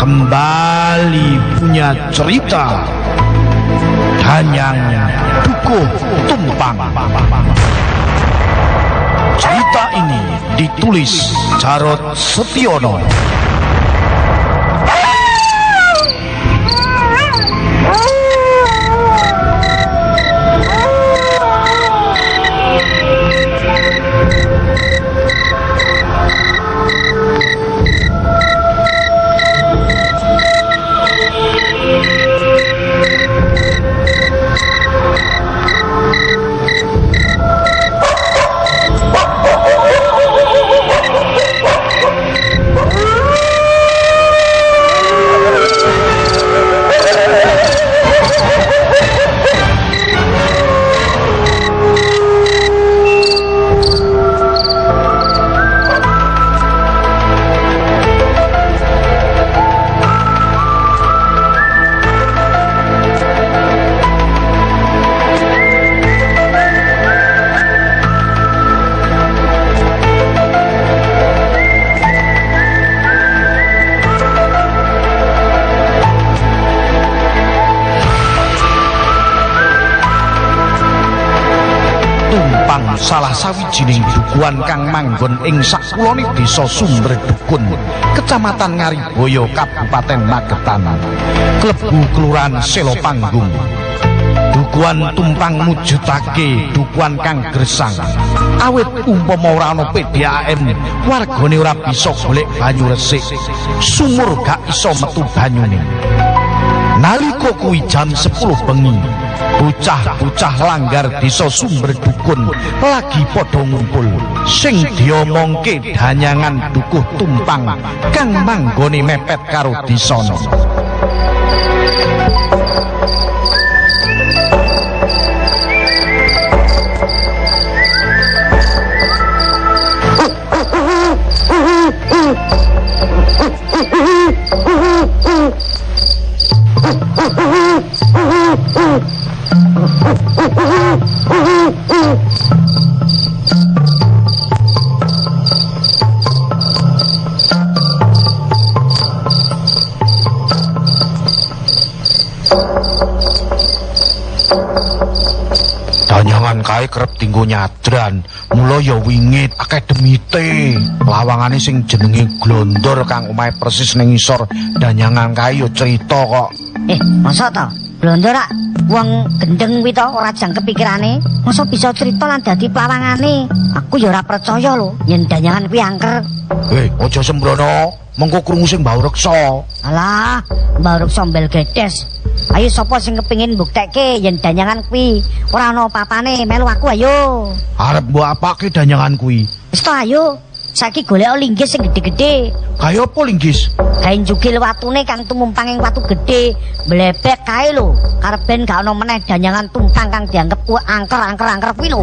kembali punya cerita Danyang Dukuh Tumpang. Cerita ini ditulis Jarod Setiono. Salah sawijining dukuhan kang manggon ing sakulone desa Sumber Dukun, Kecamatan Ngariboyo, Kabupaten Magetan. Klebu Kelurahan Selo Panggung. Dukuhan tumpang mujudake dukuhan kang gresang. Awit umpama ora ana PDAM, wargane ora bisa golek banyu resik. Sumur gak iso metu banyune. Nalika kuwi jam 10 bengi, bocah-bocah langgar desa Sumber Dukun lagi padha ngumpul. Sing diomongke danyangan dukuh tumpang kang manggone mepet karo disana. Kae kerep tinggo nyadran, mula ya wingit akeh demite. Lawangane sing jenenge Glondor kang omahe persis ning isor danyangan kae ya cerita kok. Eh, masa to? Blondo rak wong gendeng kuwi to ora jang kepikirane. Masa bisa cerita lan dadi plawangane? Aku ya ora percaya lho yen danyangan kuwi angker. Hei, aja sembrono. Mengko krungu sing mbau reksa. Alah, Mbak Ruk sombel gedes. Ayo sapa sing kepengin mbuktekke yen danyangan kuwi ora ana apa-apane, melu aku ayo. Arep mbok apake danyangan kuwi? Wis ayo. Saiki golek linggis sing gedhe-gedhe. Kaya apa linggis? Gawe njugil watune kang tumumpang ing watu gedhe, mlebek kae lho. Karep ben gak ana meneh danyangan tumpang kang dianggep ku angker-angker-angker kuwi lho.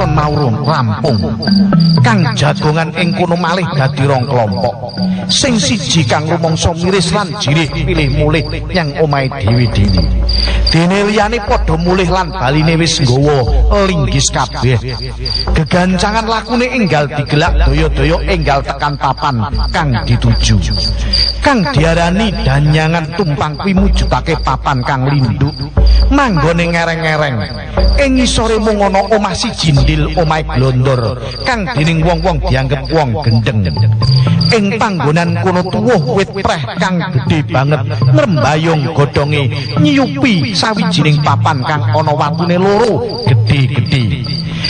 pecalaton maurung rampung. Kang jagongan ing kono malih dadi rong kelompok. Sing siji kang rumangsa miris lan jirih pilih mulih nyang omahe dhewe-dhewe. Dene liyane padha mulih lan baline wis nggawa linggis kabeh. Gegancangan lakune enggal digelak daya-daya enggal tekan papan kang dituju. Kang diarani danyangan tumpang kuwi mujudake papan kang linduk manggone ngereng-ngereng. Ing ngisore mung ana omah siji ndil omahe glondor kang dening wong-wong dianggep wong gendeng. Ing panggonan kono tuwuh wit preh kang gedhe banget ngrembayung godhonge nyiyupi sawijining papan kang ana watune loro gedhe-gedhe.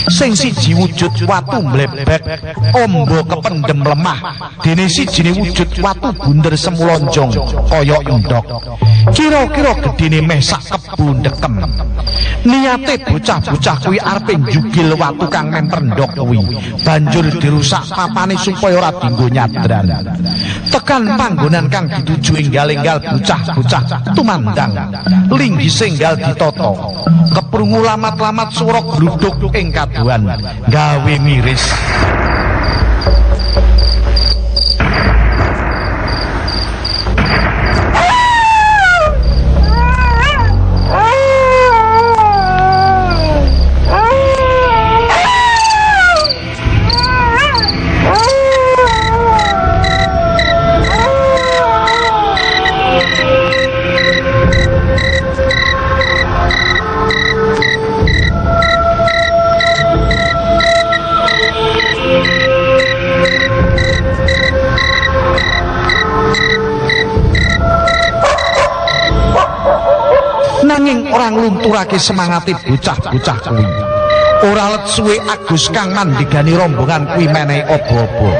Sing siji wujud watu mlebek, ombo kependem lemah, dene sijine wujud watu bunder semulonjong kaya endhog. Kira-kira gedene meh sak kebu ndekem. Niate bocah-bocah kuwi arepe njugil watu kang memper ndok kuwi. Banjur dirusak papane supaya ora dienggo nyadran. Tekan panggonan kang dituju enggal-enggal bocah-bocah tumandang. Linggis enggal ditata. Keprungu lamat-lamat swara gluduk ing kaduan gawe miris. Nanging ora nglunturake semangate bocah-bocah kuwi. Ora let suwe Agus kang mandigani rombongan kuwi menehi obo-obo.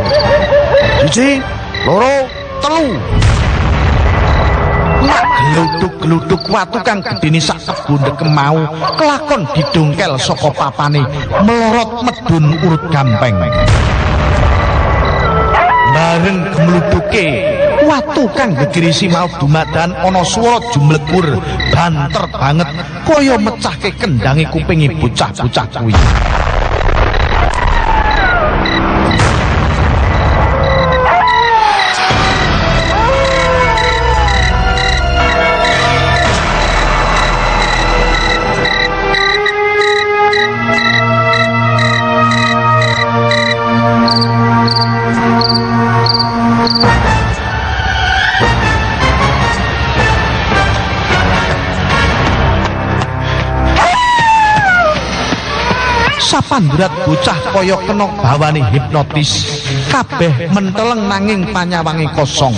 Siji, loro, telu. Gluduk-gluduk watu kang gedene sak kebun mau kelakon didongkel saka papane melorot medun urut gampeng. Bareng gemluduke watu kang gegirisi mau dumadan ana swara jumlegur banter banget kaya mecahke kendange kupinge bocah-bocah kuwi. Sapandurat bocah kaya kena bawane hipnotis. Kabeh menteleng nanging panyawange kosong.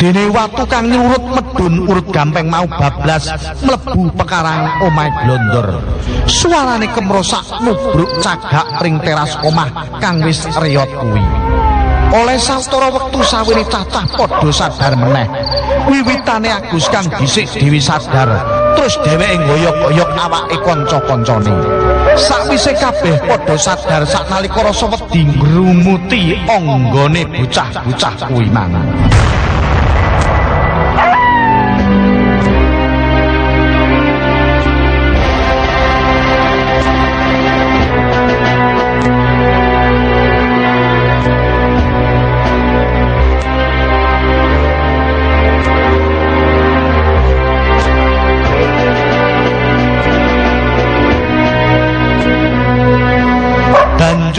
Dene watu kang nyurut medun urut gampeng mau bablas mlebu pekarang omahe glondor suarane kemrosak nubruk cagak ring teras omah kang wis reyot kuwi. Oleh sastara wektu sawene cacah padha sadar meneh. Wiwitane Agus kang dhisik dewi sadar. Terus dheweke ngoyok-oyok awake kanca-kancane sakwise kabeh padha sadar saknalika rasa wedi ngrumuti anggone bocah-bocah kuwi mang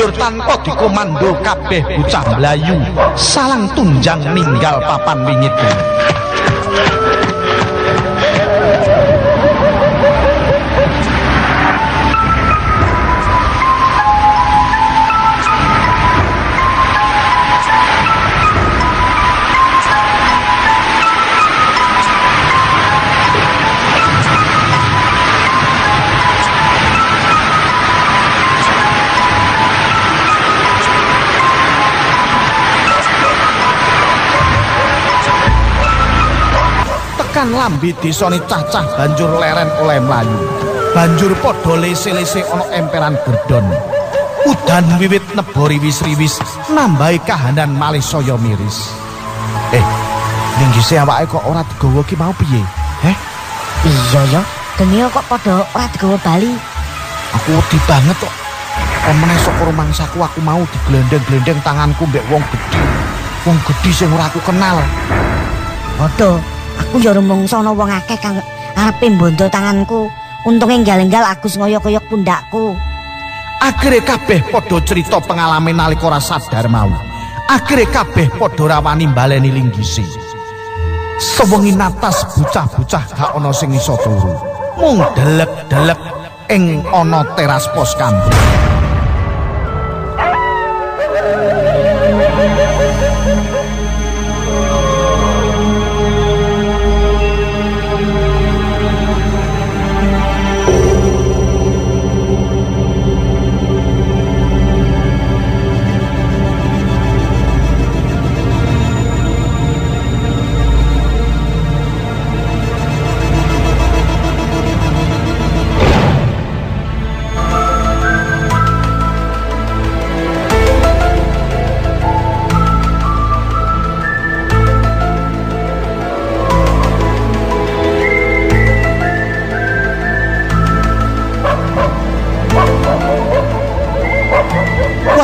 banjur tanpa dikomando kabeh bocah mlayu salang tunjang ninggal papan wingit tekan lambi desane cacah banjur leren oleh mlayu. Banjur padha lese-lese ana emperan gerdon. Udan wiwit nebori wis-riwis nambahi kahanan malih saya miris. Eh ninggise awake kok ora digawa ki mau piye? Heh? Iya ya, geni kok padha ora digawa bali. aku wedi banget kok. Omene saka rumangsaku aku mau diglendeng-glendeng tanganku mbek wong gedhe wong gedhe sing ora aku kenal. Padha, aku ya rumangsa ana wong akeh kang arepe mbondo tanganku. Untunge enggal-enggal Agus ngoyok-oyok pundakku. Akhire kabeh padha cerita pengalaman nalika ora sadar mau. Akhire kabeh padha rawani baleni linggisi. Sewengi natas bocah-bocah gak ana sing iso turu. Mung delek-delek ing ana teras pos kampung.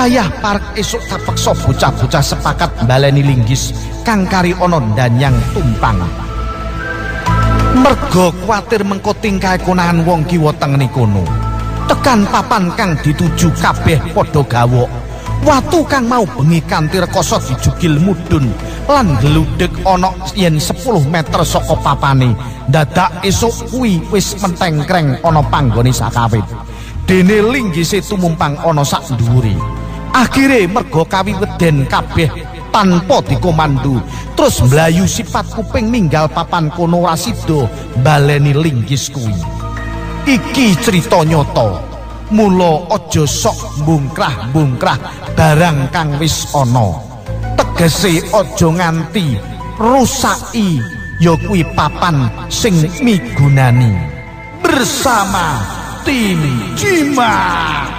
Wayah parek esuk kapeksa bocah-bocah sepakat baleni linggis kang kari ana ndanyang tumpang. Merga kuwatir mengko tingkae konangan wong kiwa kono. Tekan papan kang dituju kabeh padha gawok. Watu kang mau bengi kanthi rekoso dijugil mudhun lan gludhek ana yen 10 meter saka papane. Dadak esuk kuwi wis mentengkreng ana panggone sakawit. Dene linggise tumumpang ana sak dhuwure akhire merga kawiweden kabeh tanpa dikomandu. Terus mlayu sifat kuping ninggal papan kono rasida baleni linggis kuwi. Iki cerita nyata. Mula aja sok bungkrah-bungkrah barang kang wis ana. Tegese aja nganti rusaki ya kuwi papan sing migunani. Bersama tim Cimak